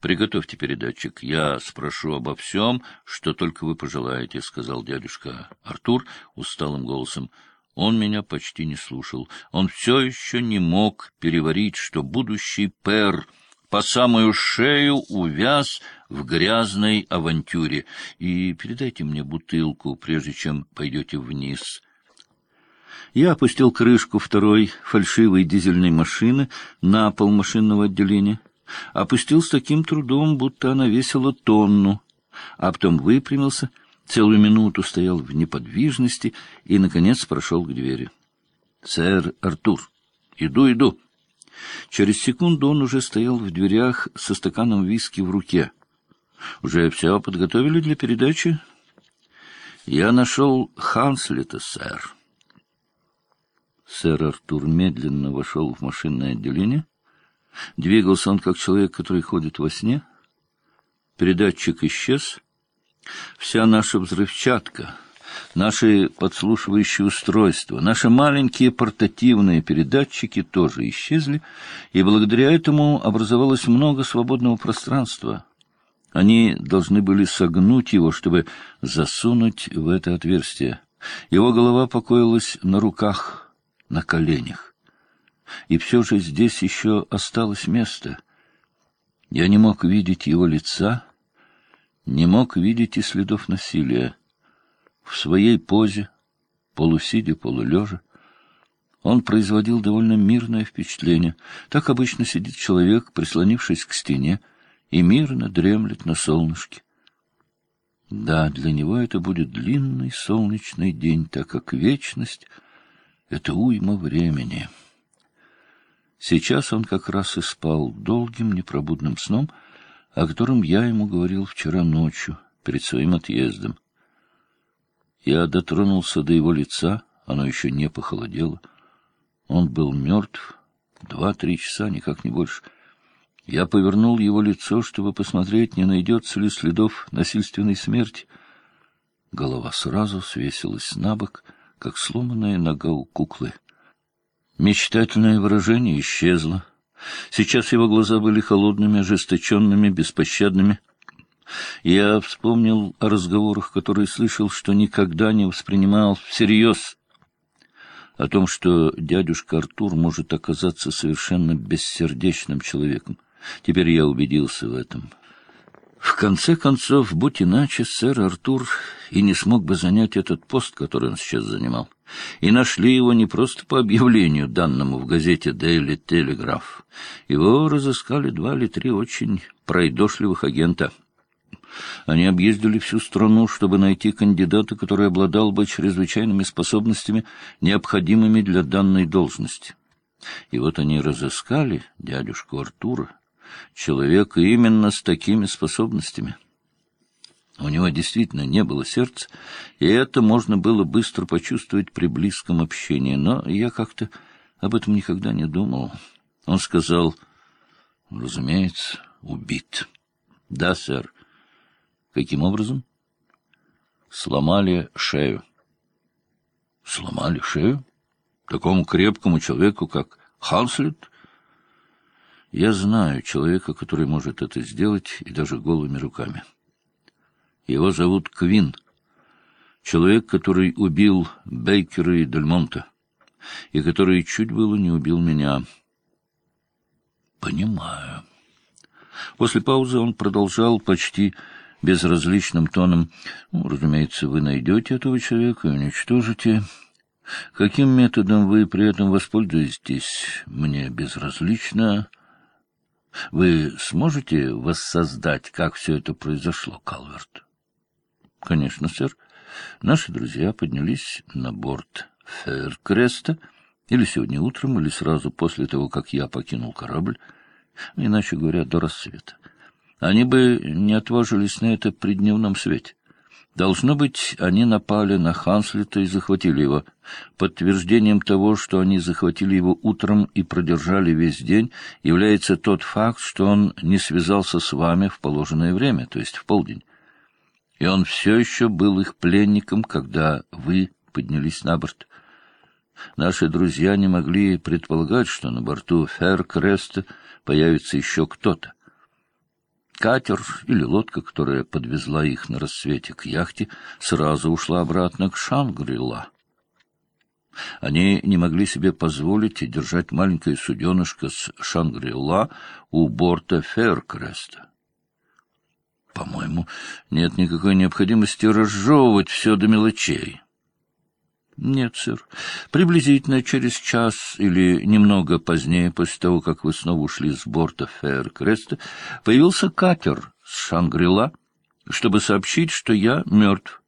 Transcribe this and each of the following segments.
Приготовьте передатчик. Я спрошу обо всем, что только вы пожелаете, — сказал дядюшка Артур усталым голосом. Он меня почти не слушал. Он все еще не мог переварить, что будущий пер по самую шею увяз в грязной авантюре. И передайте мне бутылку, прежде чем пойдете вниз. Я опустил крышку второй фальшивой дизельной машины на пол машинного отделения. Опустил с таким трудом, будто она весила тонну, а потом выпрямился, целую минуту стоял в неподвижности и, наконец, прошел к двери. — Сэр Артур, иду, иду. Через секунду он уже стоял в дверях со стаканом виски в руке. — Уже все подготовили для передачи? — Я нашел Ханслета, сэр. Сэр Артур медленно вошел в машинное отделение. Двигался он как человек, который ходит во сне. Передатчик исчез. Вся наша взрывчатка, наши подслушивающие устройства, наши маленькие портативные передатчики тоже исчезли, и благодаря этому образовалось много свободного пространства. Они должны были согнуть его, чтобы засунуть в это отверстие. Его голова покоилась на руках — на коленях. И все же здесь еще осталось место. Я не мог видеть его лица, не мог видеть и следов насилия. В своей позе, полусидя, полулежа, он производил довольно мирное впечатление. Так обычно сидит человек, прислонившись к стене, и мирно дремлет на солнышке. Да, для него это будет длинный солнечный день, так как вечность — это уйма времени. Сейчас он как раз и спал долгим непробудным сном, о котором я ему говорил вчера ночью, перед своим отъездом. Я дотронулся до его лица, оно еще не похолодело. Он был мертв два-три часа, никак не больше. Я повернул его лицо, чтобы посмотреть, не найдется ли следов насильственной смерти. Голова сразу свесилась на бок — как сломанная нога у куклы. Мечтательное выражение исчезло. Сейчас его глаза были холодными, ожесточенными, беспощадными. Я вспомнил о разговорах, которые слышал, что никогда не воспринимал всерьез. О том, что дядюшка Артур может оказаться совершенно бессердечным человеком. Теперь я убедился в этом. В конце концов, будь иначе, сэр Артур и не смог бы занять этот пост, который он сейчас занимал. И нашли его не просто по объявлению, данному в газете «Дейли Телеграф». Его разыскали два или три очень пройдошливых агента. Они объездили всю страну, чтобы найти кандидата, который обладал бы чрезвычайными способностями, необходимыми для данной должности. И вот они разыскали дядюшку Артура, человека именно с такими способностями. У него действительно не было сердца, и это можно было быстро почувствовать при близком общении, но я как-то об этом никогда не думал. Он сказал, разумеется, убит. Да, сэр. Каким образом? Сломали шею. Сломали шею? Такому крепкому человеку, как Ханслет? Я знаю человека, который может это сделать, и даже голыми руками. Его зовут Квин. Человек, который убил Бейкера и Дельмонта, и который чуть было не убил меня. Понимаю. После паузы он продолжал почти безразличным тоном. Ну, разумеется, вы найдете этого человека и уничтожите. Каким методом вы при этом воспользуетесь, мне безразлично. Вы сможете воссоздать, как все это произошло, Калверт? — Конечно, сэр. Наши друзья поднялись на борт Феркреста, или сегодня утром, или сразу после того, как я покинул корабль, иначе говоря, до рассвета. Они бы не отважились на это при дневном свете. Должно быть, они напали на Ханслета и захватили его. Подтверждением того, что они захватили его утром и продержали весь день, является тот факт, что он не связался с вами в положенное время, то есть в полдень. И он все еще был их пленником, когда вы поднялись на борт. Наши друзья не могли предполагать, что на борту Феркреста появится еще кто-то. Катер или лодка, которая подвезла их на рассвете к яхте, сразу ушла обратно к Шангрила. Они не могли себе позволить держать маленькое суденышко с Шангрила у борта Феркреста. По-моему, нет никакой необходимости разжевывать все до мелочей. Нет, сэр. Приблизительно через час или немного позднее, после того, как вы снова ушли с борта Фэркреста, появился катер с Шангрила, чтобы сообщить, что я мертв.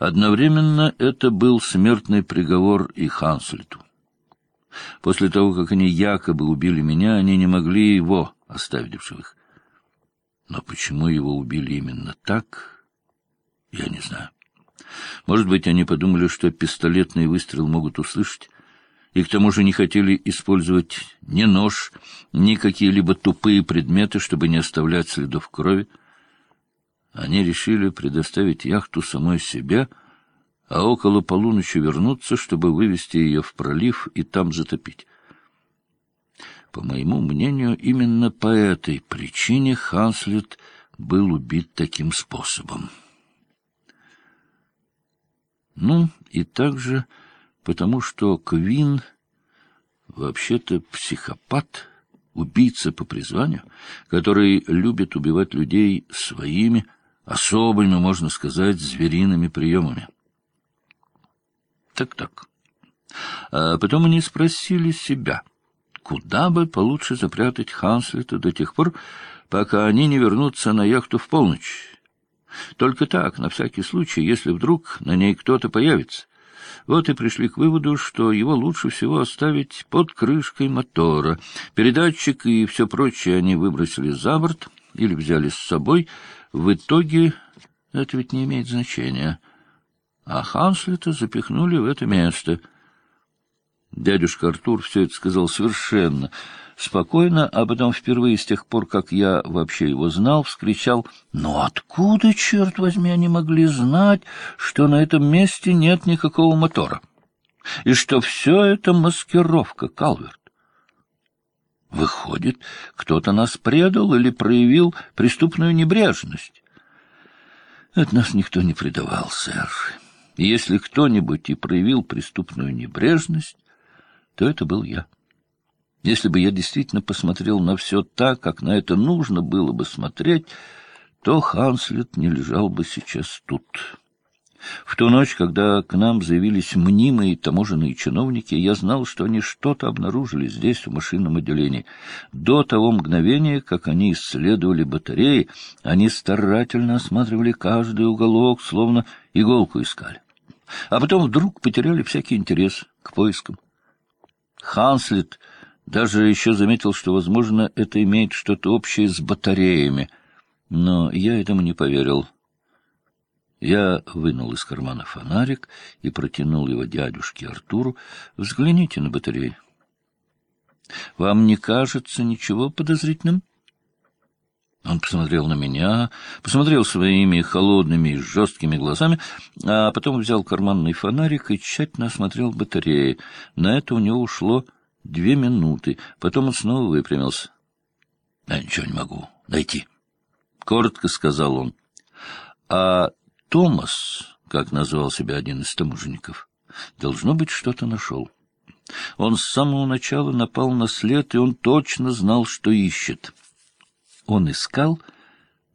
Одновременно это был смертный приговор и Ханслету. После того, как они якобы убили меня, они не могли его оставить в живых. Но почему его убили именно так, я не знаю. Может быть, они подумали, что пистолетный выстрел могут услышать, и к тому же не хотели использовать ни нож, ни какие-либо тупые предметы, чтобы не оставлять следов крови. Они решили предоставить яхту самой себе, а около полуночи вернуться, чтобы вывести ее в пролив и там затопить. По моему мнению, именно по этой причине Ханслет был убит таким способом. Ну, и также потому, что Квин вообще-то психопат, убийца по призванию, который любит убивать людей своими, особыми, можно сказать, звериными приемами. Так-так. А потом они спросили себя — куда бы получше запрятать Ханслета до тех пор, пока они не вернутся на яхту в полночь. Только так, на всякий случай, если вдруг на ней кто-то появится. Вот и пришли к выводу, что его лучше всего оставить под крышкой мотора. Передатчик и все прочее они выбросили за борт или взяли с собой. В итоге это ведь не имеет значения. А Ханслета запихнули в это место — Дядюшка Артур все это сказал совершенно спокойно, а потом впервые с тех пор, как я вообще его знал, вскричал, «Ну откуда, черт возьми, они могли знать, что на этом месте нет никакого мотора? И что все это маскировка, Калверт? Выходит, кто-то нас предал или проявил преступную небрежность?» «От нас никто не предавал, сэр. Если кто-нибудь и проявил преступную небрежность, то это был я. Если бы я действительно посмотрел на все так, как на это нужно было бы смотреть, то Ханслет не лежал бы сейчас тут. В ту ночь, когда к нам заявились мнимые таможенные чиновники, я знал, что они что-то обнаружили здесь, в машинном отделении. До того мгновения, как они исследовали батареи, они старательно осматривали каждый уголок, словно иголку искали. А потом вдруг потеряли всякий интерес к поискам. Ханслет даже еще заметил, что, возможно, это имеет что-то общее с батареями, но я этому не поверил. Я вынул из кармана фонарик и протянул его дядюшке Артуру. «Взгляните на батареи. Вам не кажется ничего подозрительным?» Он посмотрел на меня, посмотрел своими холодными и жесткими глазами, а потом взял карманный фонарик и тщательно осмотрел батареи. На это у него ушло две минуты. Потом он снова выпрямился. — Я ничего не могу найти, — коротко сказал он. А Томас, как назвал себя один из таможенников, должно быть, что-то нашел. Он с самого начала напал на след, и он точно знал, что ищет. — он искал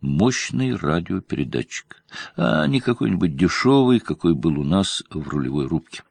мощный радиопередатчик, а не какой-нибудь дешевый, какой был у нас в рулевой рубке.